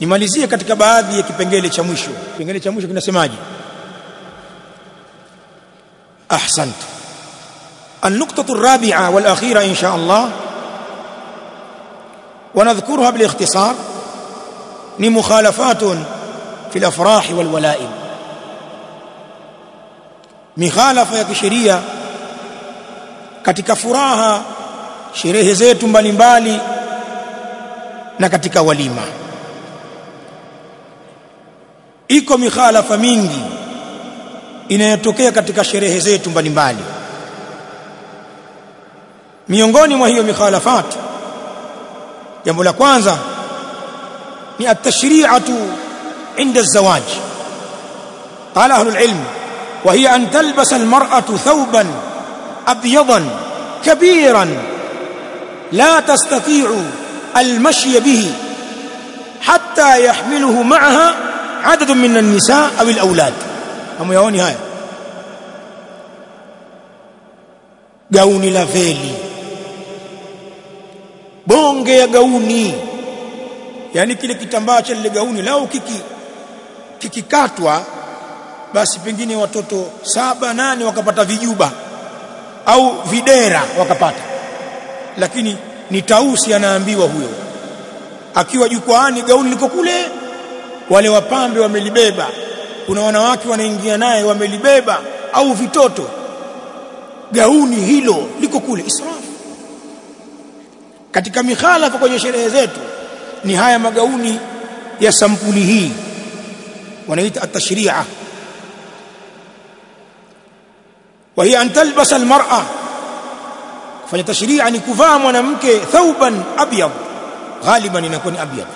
nimalizie katika baadhi ya kipengele cha mwisho kipengele cha mwisho kinasemaje ahsant النقطة الرابعة والأخيرة إن شاء الله ونذكرها بالاختصار لمخالفات في الأفراح والولائم مخالفة ya kisheria katika furaha sherehe zetu mbalimbali na katika walima iko mikhalafa mingi inayotokea katika sherehe zetu mbalimbali. Miongoni mwa hiyo mikhalafat jambo la kwanza ni at-tashri'atu inda az-zawaj. Qala ahlul ilm wa hiya an talbasa al-mar'atu thawban abyadan kabiran la tastati'u al-mashya bihi hatta yahmiluhu ma'aha 'adad min an-nisa' aw al-awlad hamuyaoni haya. Gauni la veli. Bonge ya gauni. Yani kile kitambaa cha lile gauni lao kiki kikikatwa basi pengine watoto saba nane wakapata vijuba au videra wakapata. Lakini ni tausi anaambiwa huyo. Akiwa jukwaani gauni liko kule wale wapambe wamelibeba. Kuna wanawake wanaingia naye wamelibeba au vitoto. Gauni hilo liko kule israfu. Katika mikhalafa kwenye sherehe zetu ni haya magauni ya sampuli hii. Wanaita at-tashri'a. Wa hiya an talbasa al-mar'a. Fanya tashri'a ni kuvaa mwanamke thauban abyad. Ghaliban inakuwa ni abyad.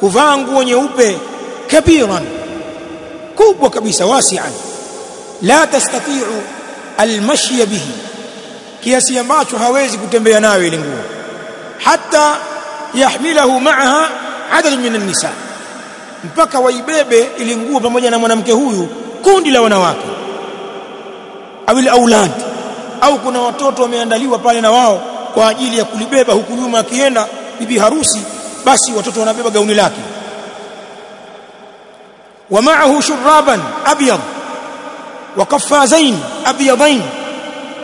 Kuvaa nguo nyeupe kabiran. Kubwa kabisa wasi'an. La tastati'u المشي به bihi. Kiasi ambacho hawezi kutembea nayo ile nguo. Hata yahmilahu ma'aha adad min an-nisa mpaka waibebe ile nguo pamoja na mwanamke huyu kundi la wanawake. Au aulad au kuna watoto wameandaliwa pale na wao kwa ajili ya kulibeba huku nyuma akienda bibi harusi basi watoto wanabeba gauni lake wa شرابا ابيض abyad. ابيضين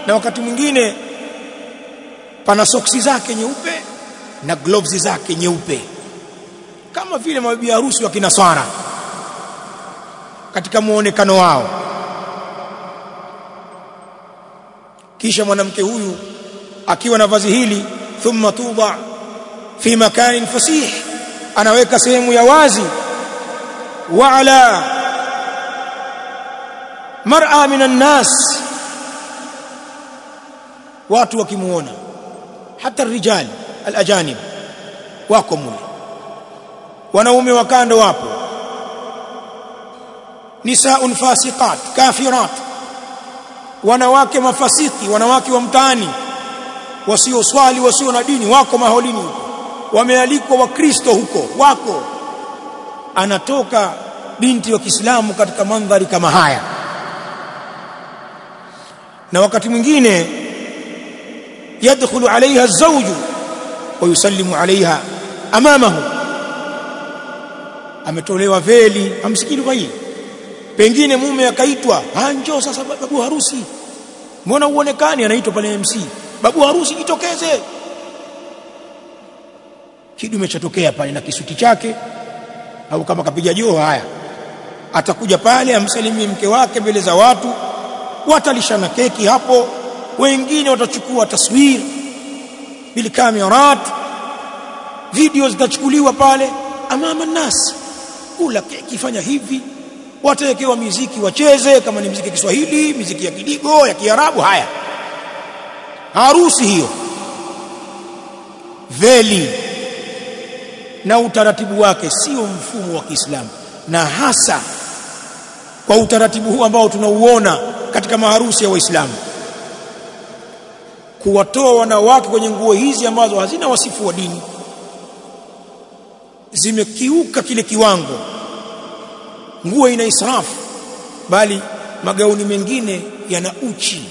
na wakati mwingine pana soksi zake nyeupe na gloves zake nyeupe. Kama vile mabibi harusi wa kinaswara katika muonekano wao. Kisha mwanamke huyu akiwa na vazi hili thumma tuba fi makanin fasih anaweka sehemu ya wazi ala mar'a minan nas watu wakimuona hata rijal alajanib wako mule wanaume wa kando wapo nisaun fasiqat kafirat wanawake mafasiki wanawake wa mtaani wasio wasio na dini wako maholini wamealikwa wakristo huko wako anatoka binti wa Kiislamu katika mandhari kama haya. Na wakati mwingine yadkhulu alaiha zawju wa yusallimu alaiha amamahu. Ametolewa veli amsikili kwa hii. Pengine mume akaitwa anjo sasa babu harusi. Mbona uonekani anaitwa pale MC babu harusi jitokeze. Kidume chatokea pale na kisuti chake au kama kapiga joo haya. Atakuja pale amsalimie mke wake mbele za watu. Watalishana keki hapo. Wengine watachukua taswir. Bil kamerat video zitachukuliwa pale. Amama nas kula keki fanya hivi. Watawekewa miziki wacheze kama ni miziki ya Kiswahili miziki ya Kidigo ya Kiarabu haya. Harusi hiyo. Veli na utaratibu wake sio mfumo wa Kiislamu. Na hasa kwa utaratibu huu ambao tunauona katika maharusi ya Waislamu. Kuwatoa wanawake kwenye nguo hizi ambazo hazina wasifu wa dini. Zimekiuka kile kiwango. Nguo ina israfu bali magauni mengine yana uchi.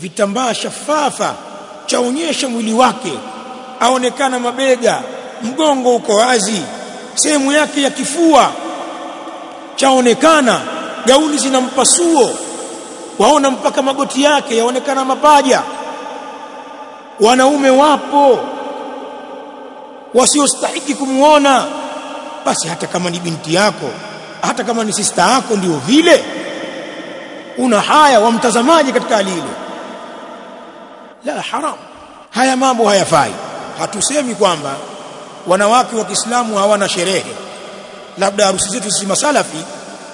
Vitambaa shafafa chaonyesha mwili wake aonekana mabega mgongo uko wazi. Sehemu yake ya kifua chaonekana. Gauni zina mpasuo. Waona mpaka magoti yake yaonekana mapaja. Wanaume wapo wasiostahiki kumuona. Basi hata kama ni binti yako hata kama ni sista yako ndio vile. Una haya wa mtazamaji katika hali ile? La haram. Haya mambo hayafai. Hatusemi kwamba wanawake wa Kiislamu hawana sherehe. Labda harusi zetu sisi masalafi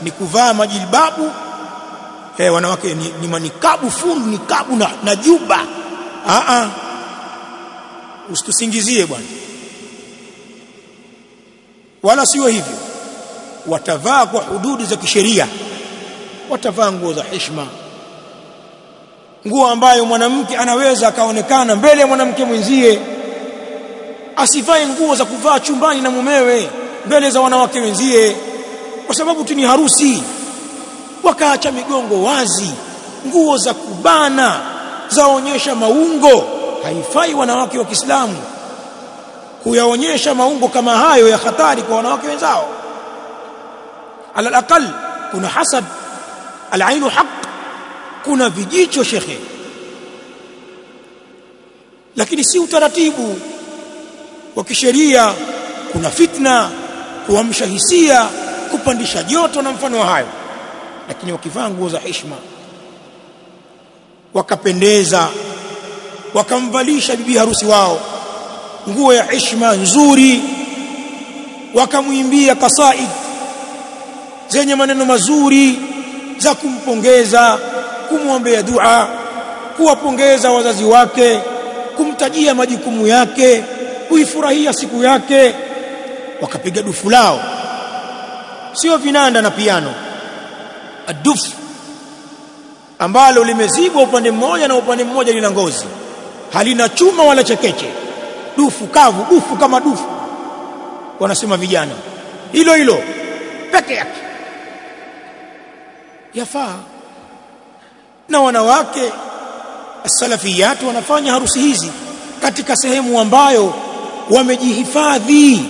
ni kuvaa majilbabu. Eh wanawake ni, ni manikabu full nikabu na, na juba. A a usitusingizie bwana. Wala sio hivyo. Watavaa kwa hududi za kisheria. Watavaa nguo za heshima. Nguo ambayo mwanamke anaweza akaonekana mbele ya mwanamke mwenzie asivae nguo za kuvaa chumbani na mumewe mbele za wanawake wenzie kwa sababu tu ni harusi. Wakaacha migongo wazi nguo za kubana zaonyesha maungo. Haifai wanawake wa Kiislamu kuyaonyesha maungo kama hayo ya hatari kwa wanawake wenzao. Ala aqal kuna hasad. Alainu haq kuna vijicho shekhe. Lakini si utaratibu wa kisheria kuna fitna kuamsha hisia kupandisha joto na mfano wa hayo. Lakini wakivaa nguo za heshima wakapendeza wakamvalisha bibi harusi wao nguo ya heshima nzuri wakamwimbia kasaid zenye maneno mazuri za kumpongeza kumwombea dua kuwapongeza wazazi wake kumtajia majukumu yake kuifurahia siku yake wakapiga dufu lao. Sio vinanda na piano adufu ambalo limezibwa upande mmoja na upande mmoja lina ngozi. Halina chuma wala chekeche. Dufu kavu dufu kama dufu wanasema vijana. Hilo hilo peke yake. Yafaa. Na wanawake salafiyat wanafanya harusi hizi katika sehemu ambayo wamejihifadhi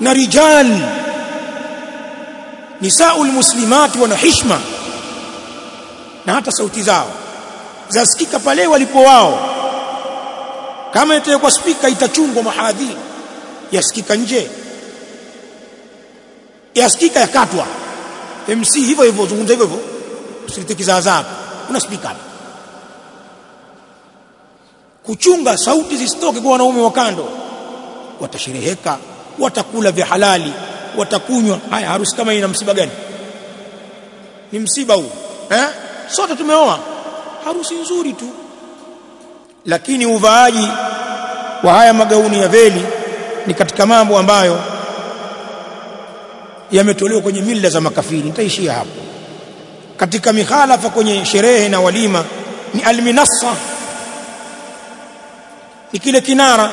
na rijal. Nisaul muslimat wana hishma na hata sauti zao zasikika pale walipo wao. Kama itawekwa spika itachungwa mahadhi. Yasikika nje yasikika yakatwa. MC hivyo hivyo zungumza hivyo hivyo. Usitikiza adhabu. Kuna spika kuchunga sauti zisitoke kwa wanaume wa kando watashereheka watakula vya halali watakunywa. Haya harusi kama ina msiba gani? Ni msiba huu eh? Sote tumeoa. Harusi nzuri tu. Lakini uvaaji wa haya magauni ya veli ni katika mambo ambayo yametolewa kwenye mila za makafiri. Nitaishia hapo. Katika mikhalafa kwenye sherehe na walima ni alminassa ni kile kinara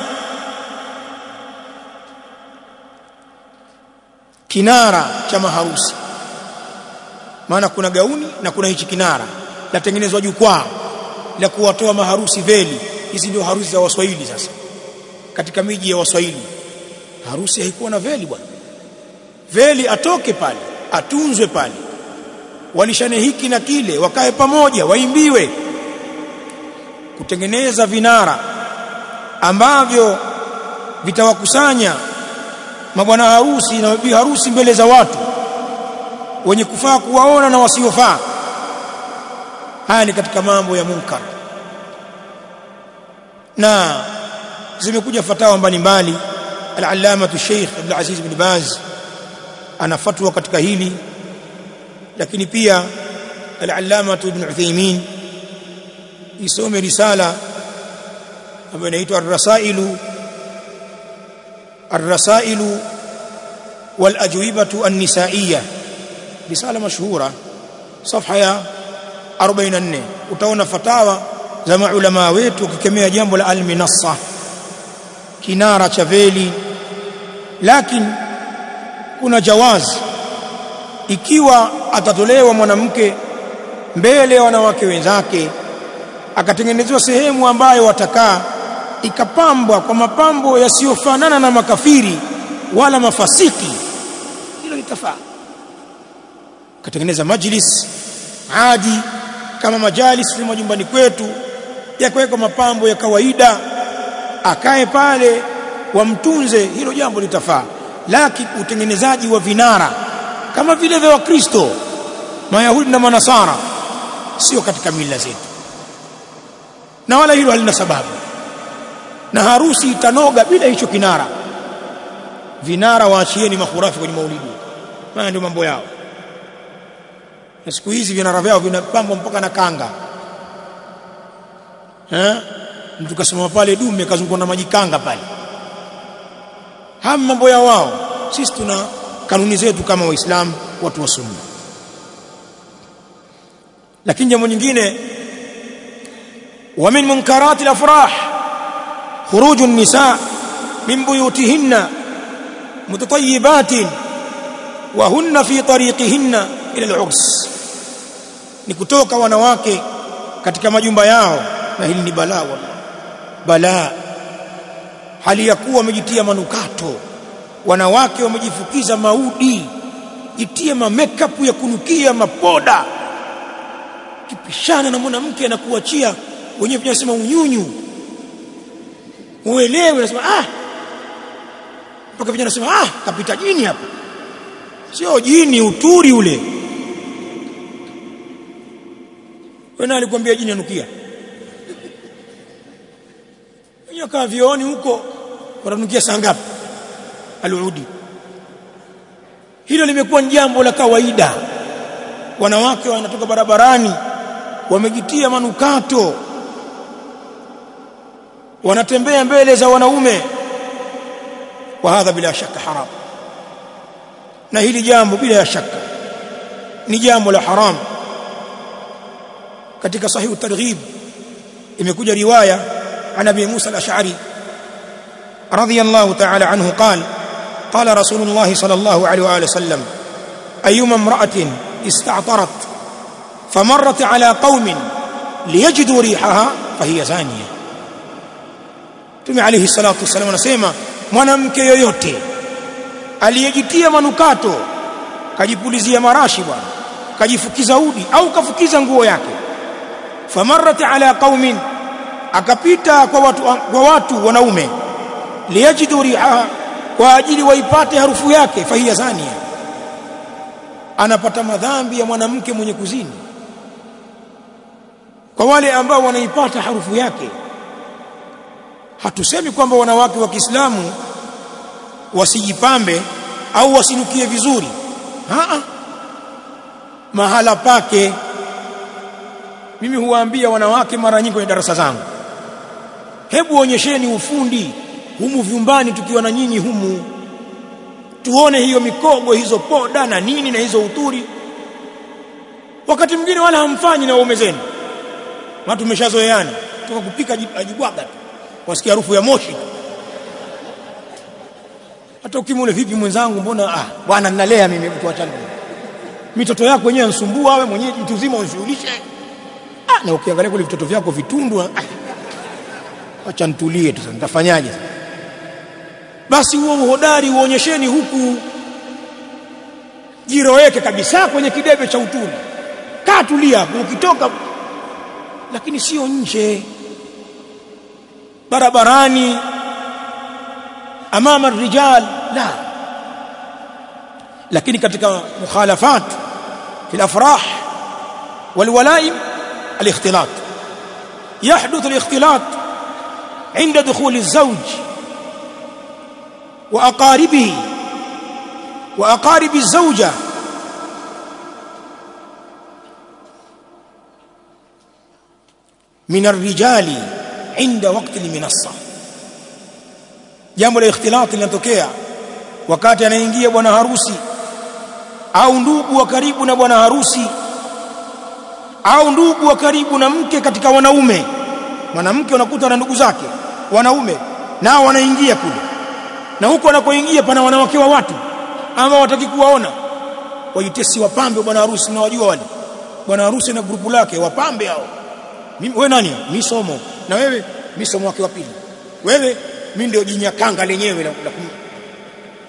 kinara cha maharusi. Maana kuna gauni na kuna hichi kinara. Latengenezwa jukwaa la kuwatoa maharusi veli. Hizi ndio harusi za waswahili sasa. Katika miji ya waswahili. Harusi haikuwa na veli bwana. Veli atoke pale atunzwe pale. Walishane hiki na kile wakae pamoja waimbiwe. Kutengeneza vinara ambavyo vitawakusanya mabwana harusi na bibi harusi mbele za watu wenye kufaa kuwaona na wasiofaa. Haya ni katika mambo ya munkar. Na zimekuja fatawa mbalimbali. Al-allama Sheikh Abdul Aziz bin Baz ana fatwa katika hili lakini pia al-allama Ibn Uthaymeen isome risala ambayo inaitwa ar-rasailu ar-rasailu النسائيه ajwibatu مشهوره صفحه risala mashhura safha ya 44 utaona fatawa za maulama wetu kikemea jambo la al-minassa. Kinara cha veli. Lakini kuna jawazi ikiwa atatolewa mwanamke mbele ya wanawake wenzake akatengenezewa sehemu ambayo watakaa ikapambwa kwa mapambo yasiyofanana na makafiri wala mafasiki. Hilo litafaa katengeneza majlis adi kama majalis ni majumbani kwetu yakawekwa mapambo ya kawaida. Akae pale wamtunze hilo jambo litafaa lakini utengenezaji wa vinara kama vile vya wakristo mayahudi na manasara sio katika mila zetu. Na wala hilo halina sababu na harusi itanoga bila hicho kinara. Vinara waachieni mahurafi kwenye maulidi. Maana ndio mambo yao. Na siku hizi vinara vyao vinapambwa mpaka na kanga. Eh? Mtu kasimama pale dume kazungukwa na maji kanga pale. Hamu mambo ya wao. Sisi tuna kanuni zetu kama waislamu watu wa sunna. Lakini jambo nyingine wa min munkarati al-afrah khuruju النساء من بيوتهن متطيبات وهن في طريقهن العرس ila al-urs ni kutoka wanawake katika majumba yao. Na hili ni balaa balaa. Hali ya kuwa wamejitia manukato. Wanawake wamejifukiza maudi. Jitie ma makeup ya kunukia mapoda. Kipishana na mwanamke anakuachia. Wenyewe tunasema unyunyu uelewe unasema ah! Mpaka vijana nasema ah kapita jini hapa. Sio jini uturi ule. Wewe alikwambia jini anukia wenyewe kaa vioni huko wananukia saa ngapi? Alurudi hilo limekuwa ni jambo la kawaida. Wanawake wanatoka barabarani wamejitia manukato wanatembea mbele za wanaume wa hadha bila shaka haram na hili jambo bila shaka ni jambo la haram katika sahihu targhib imekuja riwaya عن ابي موسى الاشعري رضي الله تعالى عنه قال قال رسول الله صلى الله عليه واله وسلم ايما امراه استعطرت فمرت على قوم ليجدوا ريحها فهي زانيه Mtume alayhi salatu wasallam anasema mwanamke yoyote aliyejitia manukato kajipulizia marashi bwana kajifukiza udi au kafukiza nguo yake famarrat ala qaumin akapita kwa watu, kwa watu wanaume liyajidu riha kwa ajili waipate harufu yake fahiya zania anapata madhambi ya mwanamke mwenye kuzini. Kwa wale ambao wanaipata harufu yake hatusemi kwamba wanawake wa Kiislamu wasijipambe au wasinukie vizuri. Haa. mahala pake. Mimi huwaambia wanawake mara nyingi kwenye darasa zangu. Hebu onyesheni ufundi humu vyumbani tukiwa na nyinyi humu. Tuone hiyo mikogo hizo poda na nini na hizo uturi. Wakati mwingine wala hamfanyi na waume zenu. Watu tumeshazoeana. Toka kupika ajibwaga tu wasikia harufu ya moshi. Hata ukimule vipi mwenzangu mbona? Ah bwana ninalea mimi mtu achana mitoto yako wenyewe nsumbua wewe mwenyewe mtu mzima unishughulishe ah na ukiangalia kule vitoto vyako vitundwa. Ah acha nitulie tu nitafanyaje basi huo uhodari uonyesheni huku. Jiroweke kabisa kwenye kidebe cha utuni. Kaa tulia ukitoka. Lakini sio nje barabarani amama rijal la lakini katika mukhalafat fi al-afrah والولائم الاختلاط. يحدث الاختلاط عند دخول الزوج وأقاربه وأقارب الزوجة. من الرجال inda wakati minassa jambo la ikhtilati linatokea wakati anaingia bwana harusi au ndugu wa karibu na bwana harusi au ndugu wa karibu na mke katika wanaume. Mwanamke unakuta na ndugu zake wanaume nao wanaingia kule. Na huko anakoingia pana wanawake wa watu ama wataki kuwaona. Wajitesi wapambe bwana harusi na wajua wale. Bwana harusi na grupu lake wapambe hao. Wewe nani? Mimi somo na wewe mimi somo wake wa pili. Wewe mimi ndio jinyakanga lenyewe la, la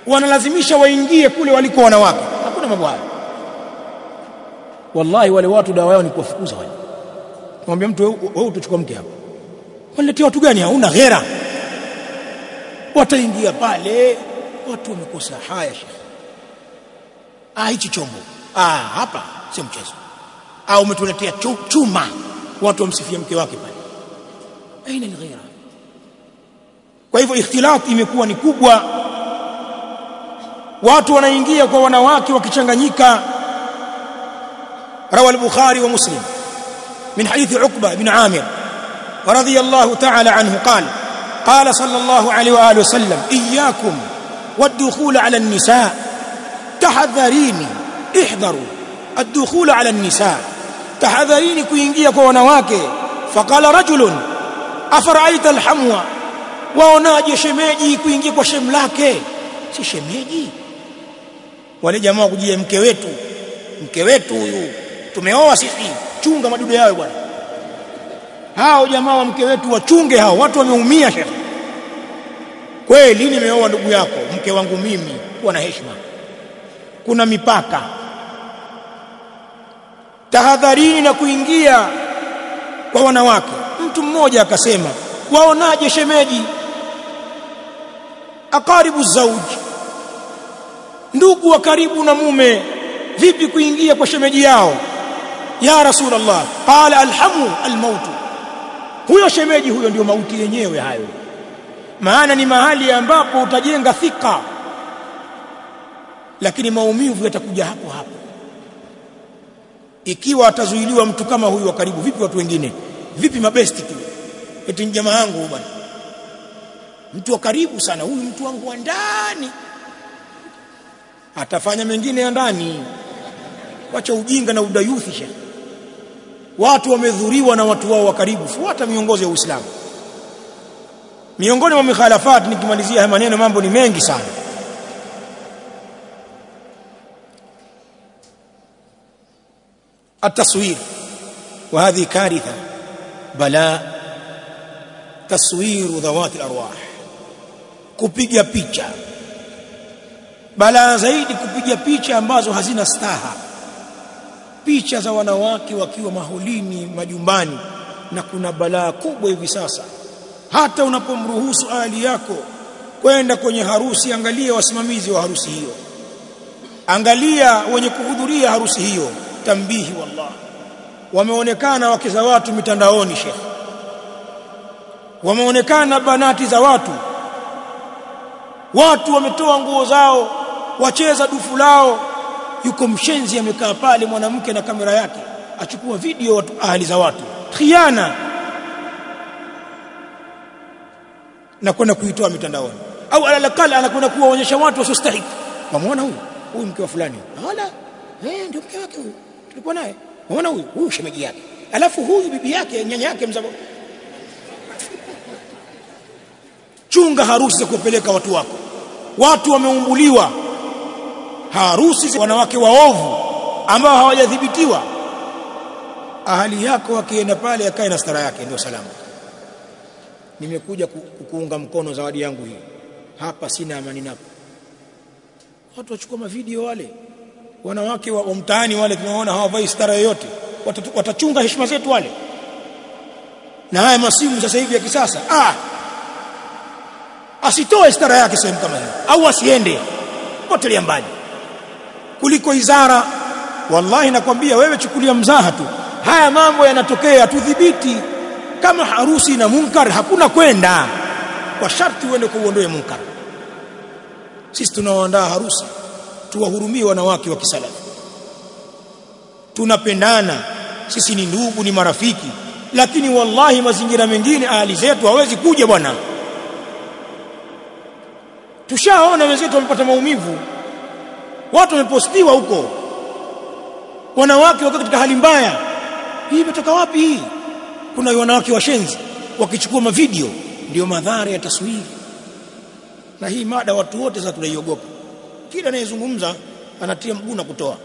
wanalazimisha waingie kule waliko wanawake. Hakuna mambo hayo. Wallahi wale watu dawa yao ni kuwafukuza wale. Mwambie mtu wewe utachukua mke hapa. Waniletea watu gani? Hauna ghera wataingia pale watu wamekosa haya shekhi ah hichi chombo. Ah hapa sio mchezo. Au umetuletea chuma. Watu wamsifia mke wake pale aina alghira kwa hivyo ikhtilaf imekuwa ni kubwa watu wanaingia kwa wanawake wakichanganyika روى البخاري ومسلم من حديث عقبة بن عامر رضي الله تعالى عنه قال قال صلى الله عليه وآله وسلم إياكم والدخول على النساء تحذريني احذروا الدخول على النساء تحذريني كوينجيا كونواك فقال رجل afaraaita alhamwa. Waonaje shemeji kuingia kwa shem lake? Si shemeji? Wale jamaa kujia mke wetu. Mke wetu huyu. Tumeoa sisi. Chunga madudu yao bwana. Hao jamaa wa mke wetu wachunge hao. Watu wameumia shekhe kweli nimeoa ndugu yako mke wangu mimi. Kuwa na heshima. Kuna mipaka. Tahadharini na kuingia kwa wanawake mtu mmoja akasema waonaje shemeji? Akaribu zauji. Ndugu wa karibu na mume vipi kuingia kwa shemeji yao? Ya rasulullah qala alhamu almaut huyo shemeji huyo ndio mauti yenyewe hayo. Maana ni mahali ambapo utajenga thika lakini maumivu yatakuja hapo hapo. Ikiwa atazuiliwa mtu kama huyu wa karibu vipi watu wengine vipi mabesti tu eti jamaa yangu bwana mtu wa karibu sana huyu mtu wangu wa ndani atafanya mengine ya ndani wacha ujinga na udayuthi shekhi watu wamedhuriwa na watu wao wa karibu fuata miongozo ya Uislamu miongoni mwa mikhalafat nikimalizia haya maneno mambo ni mengi sana التصوير وهذه كارثه bala taswiru dhawati arwah kupiga picha. Balaa zaidi kupiga picha ambazo hazina staha. Picha za wanawake wakiwa maholini majumbani na kuna balaa kubwa hivi sasa. Hata unapomruhusu ahali yako kwenda kwenye harusi angalia wasimamizi wa harusi hiyo. Angalia wenye kuhudhuria harusi hiyo. Tambihi wallahi wameonekana wake za watu mitandaoni shekhi wameonekana banati za watu. Watu wametoa nguo zao wacheza dufu lao. Yuko mshenzi amekaa pale mwanamke na kamera yake. Achukua video watu ahli za watu. Khiana! Na kwenda kuitoa mitandaoni. Au alalakala anakwenda kuwaonyesha watu wasiostahili. Wamwona huyu? Huyu mke wa fulani. Hala! Eh ndio mke wake huyu. Tulikuwa naye wamuona huyu? Huyu shemeji yake. Alafu huyu bibi yake nyanya yake mzabo. Chunga harusi za kupeleka watu wako. Watu wameumbuliwa. Harusi za wanawake waovu ambao hawajadhibitiwa. Ahali yako akienda pale akae na stara yake ndio salama. Nimekuja ku, kuunga mkono zawadi yangu hii. Hapa sina amani napo watu wachukua mavideo wale wanawake wa, mtaani wale tunaona hawavai stara yoyote. Watachunga heshima zetu wale. Na haya masimu sasa hivi ya kisasa. Ah! Asitoe stara yake sehemu kama hiyo. Au asiende. Potelea mbali. Kuliko izara wallahi nakwambia wewe chukulia mzaha tu. Haya mambo yanatokea tudhibiti. Kama harusi na munkar hakuna kwenda. Kwa sharti uende kuondoe munkar. Sisi tunaoandaa harusi tuwahurumie wanawake wa kisalafu tunapendana sisi ni ndugu ni marafiki lakini wallahi mazingira mengine ahali zetu hawezi kuja bwana. Tushaona wenzetu wamepata maumivu. Watu wamepostiwa huko. Wanawake wako katika hali mbaya. Hii imetoka wapi hii? Kuna wanawake washenzi wakichukua mavideo. Ndio madhara ya taswiri na hii mada watu wote sasa tunaiogopa kila anayezungumza anatia mguu na kutoa.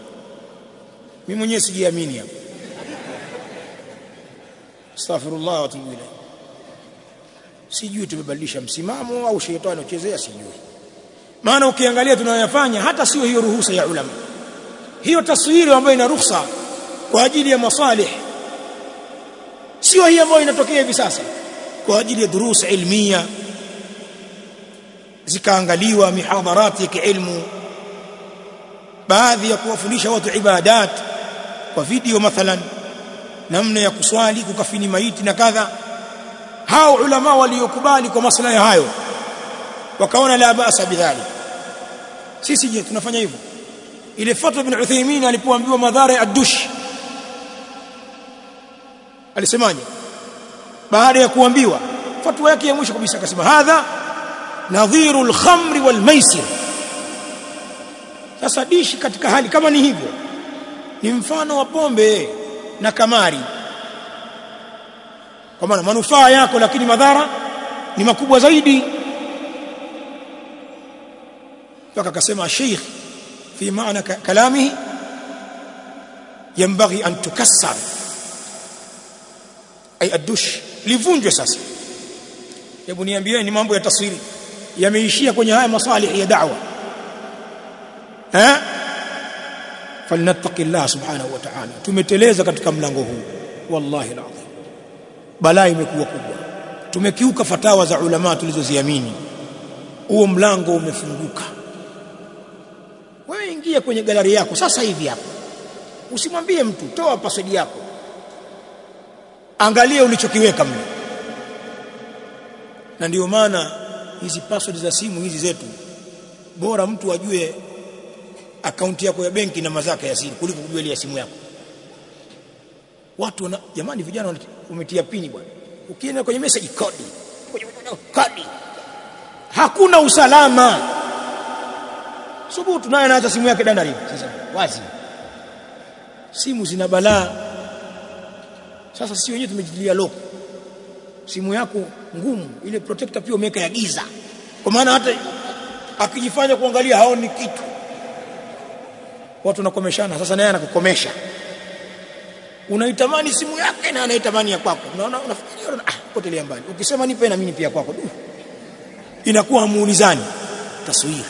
Mimi mwenyewe sijiamini hapo. Astaghfirullah wa atubu ilayhi. Sijui tumebadilisha msimamo au shetani uchezea sijui. Maana ukiangalia tunayoyafanya hata sio hiyo ruhusa ya ulama. Hiyo taswiri ambayo ina ruhusa kwa ajili ya masalih. Sio hii ambayo inatokea hivi sasa. Kwa ajili ya durusa ilmia zikaangaliwa mihadharati ya kiilmu baadhi ya kuwafundisha watu ibadat. Kwa video mathalan namna ya kuswali kukafini maiti na kadha. Hao ulama waliokubali kwa maslahi hayo wakaona la basa bidhalik. Sisi je tunafanya hivyo? Ile fatwa ibn Uthaymeen alipoambiwa madhara ya dush alisemaje? Baada ya kuambiwa fatwa yake ya mwisho kabisa akasema hadha nadhiru al-khamri wal-maisir sasa dishi katika hali kama ni hivyo ni mfano wa pombe na kamari, kwa maana manufaa yako, lakini madhara ni makubwa zaidi. Mpaka akasema Sheikh fi maana kalamihi yambaghi an tukassar. Ay adush livunjwe sasa. Hebu niambieni mambo ya taswiri yameishia kwenye haya masalihi ya da'wa eh falnattaqi Allah subhanahu wa ta'ala. Tumeteleza katika mlango huu. Wallahi alazim. Balaa imekuwa kubwa. Tumekiuka fatawa za ulama tulizoziamini. Huo mlango umefunguka. Wewe ingia kwenye galari yako sasa hivi hapo. Usimwambie mtu toa password yako. Angalia ulichokiweka mle. Na ndio maana hizi password za simu hizi zetu bora mtu ajue akaunti yako ya benki na mazaka ya siri kuliko kujua ile ya simu yako. Watu wana, jamani vijana wametia pini bwana. Ukienda kwenye message kodi kodi hakuna usalama. Subutu naye anaacha simu yake dandari. Sasa wazi. Simu zina balaa. Sasa sisi wenyewe tumejitilia lock. Simu yako ngumu ile protector pia umeweka ya giza. Kwa maana hata akijifanya kuangalia haoni kitu watu wanakomeshana. Sasa naye anakukomesha. Unaitamani simu yake na anaitamani ya kwako. Unaona unafikiria ah potelea mbali. Ukisema nipe na mimi pia kwako. Inakuwa muulizani taswira.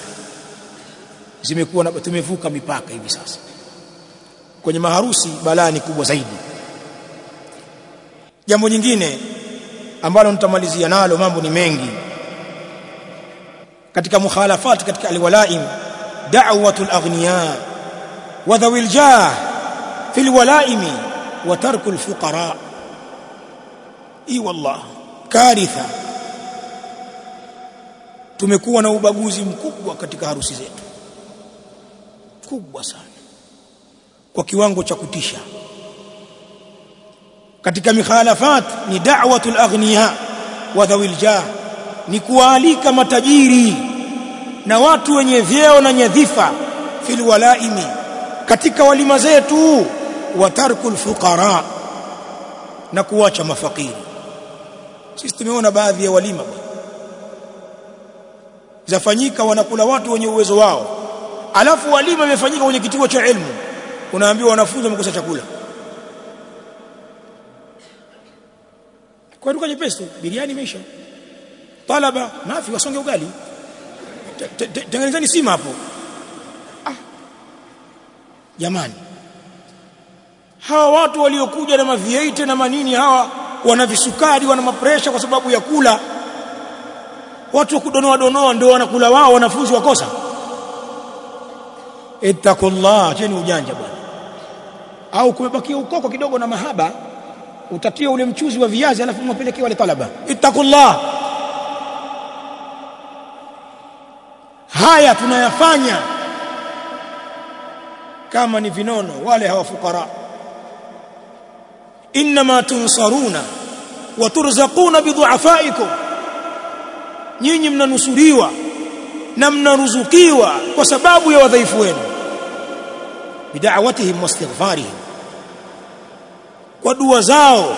Zimekuwa tumevuka mipaka hivi sasa. Kwenye maharusi balaa ni kubwa zaidi. Jambo nyingine ambalo nitamalizia nalo mambo ni mengi. Katika mukhalafati katika alwalaim da'watul aghniya wa الجاه في الولائم وترك الفقراء اي والله كارثه tumekuwa na ubaguzi mkubwa katika harusi zetu. Kubwa sana. Kwa kiwango cha kutisha. Katika mikhalafat ni da'watul aghniya wa dhawil jah ni kualika matajiri na watu wenye vyeo na nyadhifa fil walaimi katika walima zetu wa tarkul fuqara na kuacha mafakiri. Sisi tumeona baadhi ya walima. Zafanyika wanakula watu wenye uwezo wao. Alafu walima imefanyika kwenye kituo cha elimu unaambiwa wanafunzi wamekosa chakula. Kwa duka jepesi biriani imeisha. Talaba mafi wasonge ugali. Tengenezeni sima hapo jamani hawa watu waliokuja na mavieite na manini hawa wana visukari wana mapresha kwa sababu ya kula. Watu wa kudonoa donoa ndio wanakula wao wanafunzi wakosa ittaqullah cheni ujanja bwana. Au kumebakia ukoko kidogo na mahaba utatia ule mchuzi wa viazi alafu mwapelekea wale talaba. Ittaqullah. Haya tunayafanya kama ni vinono wale hawafukara inma tunsaruna wa turzaquna bidhuafaikum nyinyi mnanusuriwa na mnaruzukiwa kwa sababu ya wadhaifu wenu. Bid'awatihim wastighfarihim kwa dua zao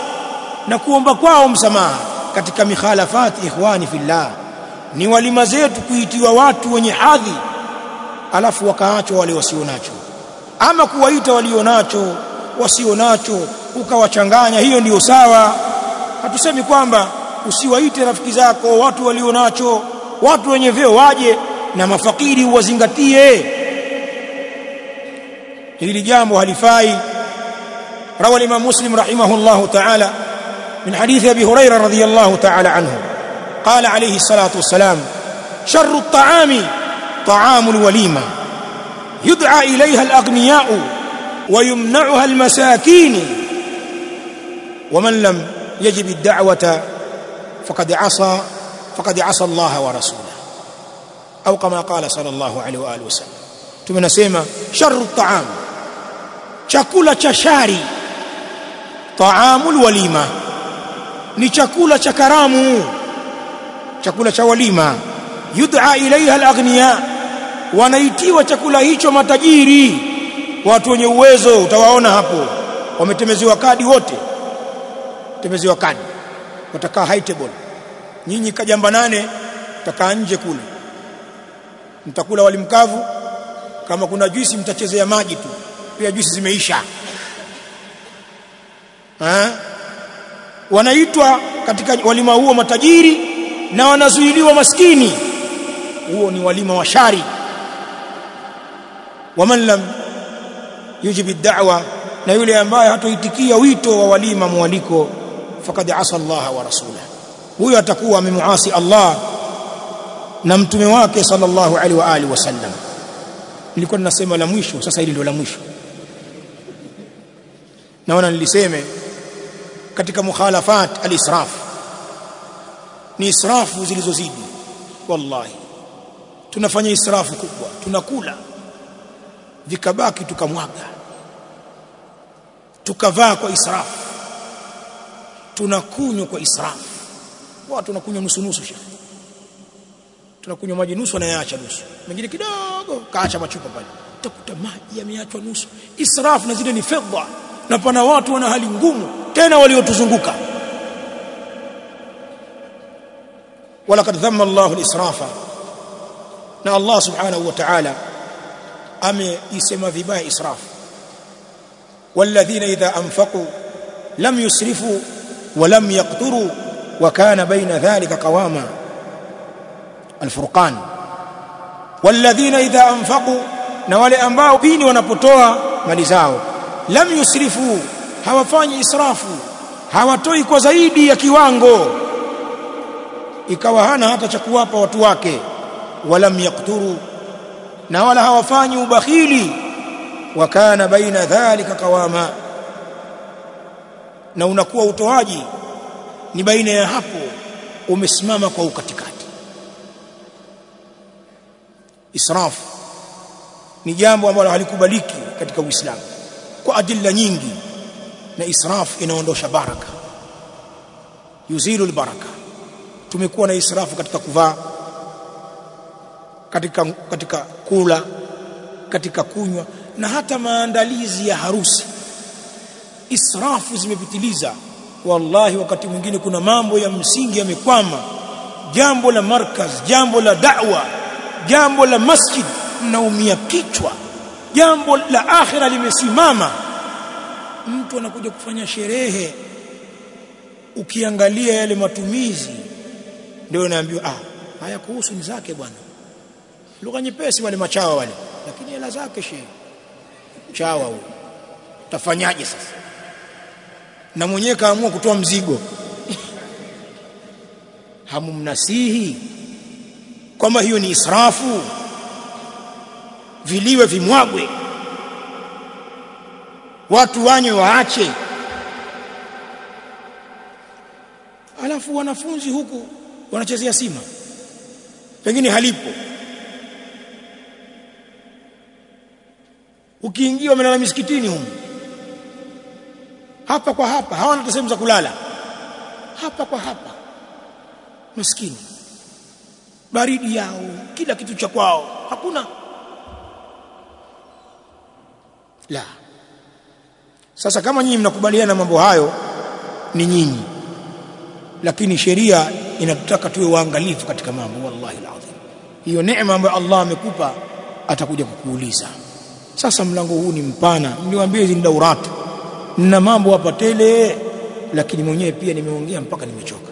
na kuomba kwao msamaha katika mikhalafati ikhwani fillah. Ni walima zetu kuitiwa watu wenye hadhi alafu wakaachwa wale wasio nacho ama kuwaita walio nacho wasio nacho ukawachanganya hiyo ndiyo sawa hatusemi kwamba usiwaite rafiki zako watu walio nacho watu wenye vyeo waje na mafakiri uwazingatie hili jambo halifai روى الإمام مسلم رحمه الله تعالى من حديث أبي هريرة رضي الله تعالى عنه قال عليه الصلاة والسلام شر الطعام طعام الوليمة يدعى إليها الأغنياء ويمنعها المساكين. ومن لم يجب الدعوة فقد عصى فقد عصى الله ورسوله. أو كما قال صلى الله عليه وآله وسلم. تمنى سيما شر الطعام. شكولة شاري طعام الوليمة. نشكولة شكرامه شكولة شوليمة يدعى إليها الأغنياء. Wanaitiwa chakula hicho matajiri. Watu wenye uwezo utawaona hapo. Wametemeziwa kadi wote. Temeziwa kadi. Watakaa high table. Nyinyi kajamba nane mtakaa nje kule. Mtakula walimkavu kama kuna juisi mtachezea maji tu. Pia juisi zimeisha. Ha? wanaitwa katika walima huo matajiri na wanazuiliwa maskini. Huo ni walima wa shari waman lam yujib ad-da'wa na yule ambaye hatoitikia wito wa walima mwaliko fakad asa Allah wa rasulahu. Huyo atakuwa amemuasi Allah na mtume wake sallallahu alaihi wa alihi wasallam. Nilikuwa ninasema la mwisho sasa hili ndio la mwisho. Naona niliseme katika mukhalafat al-israf ni israfu zilizozidi. Wallahi tunafanya israfu kubwa tunakula vikabaki tukamwaga. Tukavaa kwa israfu. Tunakunywa kwa israfu. Watu tunakunywa nusu nusu shekhi tunakunywa maji nusu anayaacha nusu. Mengine kidogo kaacha machupa pale. Utakuta maji yameachwa nusu. Israfu na zile ni fedha. Na pana watu wana hali ngumu tena waliotuzunguka. Walaqad dhamma Allahu al-israfa. Na Allah subhanahu wa ta'ala ameisema vibaya israfu. Walladhina idha anfaqu lam yusrifu wa lam yaqturu wa kana baina dhalika qawama. Alfurqan. Walladhina idha anfaqu na wale ambao pini wanapotoa mali zao lam yusrifu hawafanyi israfu hawatoi kwa zaidi ya kiwango. Ikawa hana hata cha kuwapa watu wake walam yakturu na wala hawafanyi ubakhili. Wa kana baina dhalika qawama na unakuwa utoaji ni baina ya hapo umesimama kwa ukatikati. Israf ni jambo ambalo halikubaliki katika Uislamu kwa adilla nyingi na israf inaondosha baraka yuzilu albaraka tumekuwa na israfu katika kuvaa katika katika kula katika kunywa na hata maandalizi ya harusi. Israfu zimepitiliza. Wallahi wakati mwingine kuna mambo ya msingi yamekwama. Jambo la markaz jambo la da'wa jambo la masjid mnaumia kichwa. Jambo la akhira limesimama. Mtu anakuja kufanya sherehe ukiangalia yale matumizi ndio unaambiwa ah haya kuhusu ni zake bwana lugha nyepesi wale machawa wale. Lakini hela zake shehe chawa huyo. Utafanyaje sasa? Na mwenyewe kaamua kutoa mzigo. Hamumnasihi kwamba hiyo ni israfu? Viliwe vimwagwe. Watu wanywe waache. Alafu wanafunzi huku wanachezea sima. Pengine halipo ukiingia wamelala misikitini huko hapa kwa hapa hawana sehemu za kulala. Hapa kwa hapa. Maskini. Baridi yao kila kitu cha kwao. Hakuna. La. Sasa kama nyinyi mnakubaliana mambo hayo ni nyinyi. Lakini sheria inatutaka tuwe waangalifu katika mambo wallahi alazim. Hiyo neema ambayo Allah amekupa atakuja kukuuliza sasa mlango huu ni mpana. Niwaambie hizi ni dauratu na mambo hapa tele lakini mwenyewe pia nimeongea mpaka nimechoka.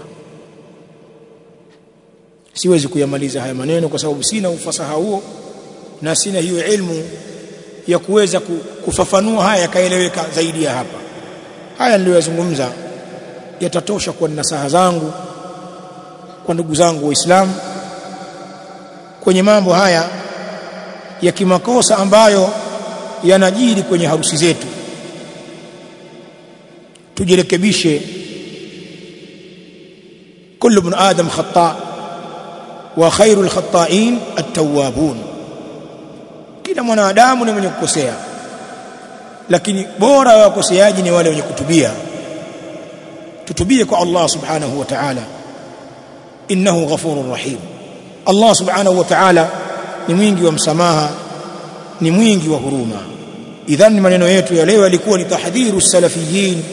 Siwezi kuyamaliza haya maneno kwa sababu sina ufasaha huo na sina hiyo ilmu ya kuweza kufafanua haya yakaeleweka zaidi ya hapa. Haya niliyozungumza yatatosha kwa nasaha zangu kwa ndugu zangu waislamu kwenye mambo haya ya kimakosa ambayo yanajiri kwenye harusi zetu. Tujirekebishe. Kullu ibn adam khata wa khairul khata'in at-tawwabun. Kila mwanadamu ni mwenye kukosea. Lakini bora wa wakoseaji ni wale wenye kutubia. Tutubie kwa Allah subhanahu wa ta'ala. Innahu ghafurur rahim. Allah subhanahu wa ta'ala ni mwingi wa msamaha ni mwingi wa huruma. Idhan maneno yetu ya leo yalikuwa ni tahdhiru salafiyin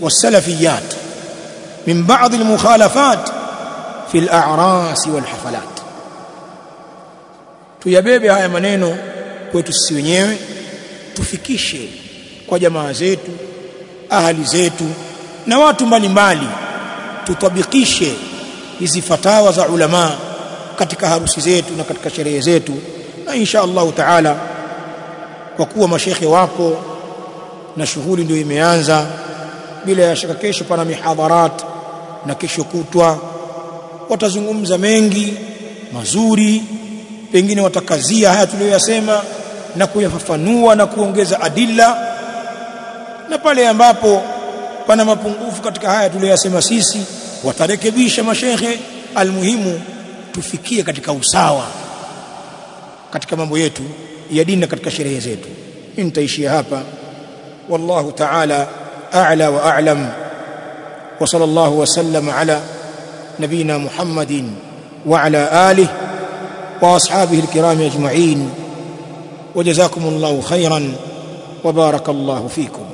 wasalafiyat min ba'd almukhalafat fi al'aras walhafalat. Tuyabebe haya maneno kwetu sisi wenyewe tufikishe kwa jamaa zetu ahali zetu na watu mbalimbali tutabikishe hizi fatawa za ulama katika harusi zetu na katika sherehe zetu. Na insha Allah taala kwa kuwa mashekhe wapo na shughuli ndio imeanza. Bila ya shaka kesho pana mihadharat na kesho kutwa watazungumza mengi mazuri pengine watakazia haya tuliyoyasema na kuyafafanua na kuongeza adilla. Na pale ambapo pana mapungufu katika haya tuliyoyasema sisi watarekebisha mashekhe almuhimu tufikie katika usawa katika mambo yetu ya dini na katika sherehe zetu nitaishia hapa wallahu ta'ala a'la wa a'lam wa sallallahu wa sallam ala nabina muhammadin wa ala alihi wa ashabihi alkiram ajma'in وجزاكم الله خيرا وبارك الله فيكم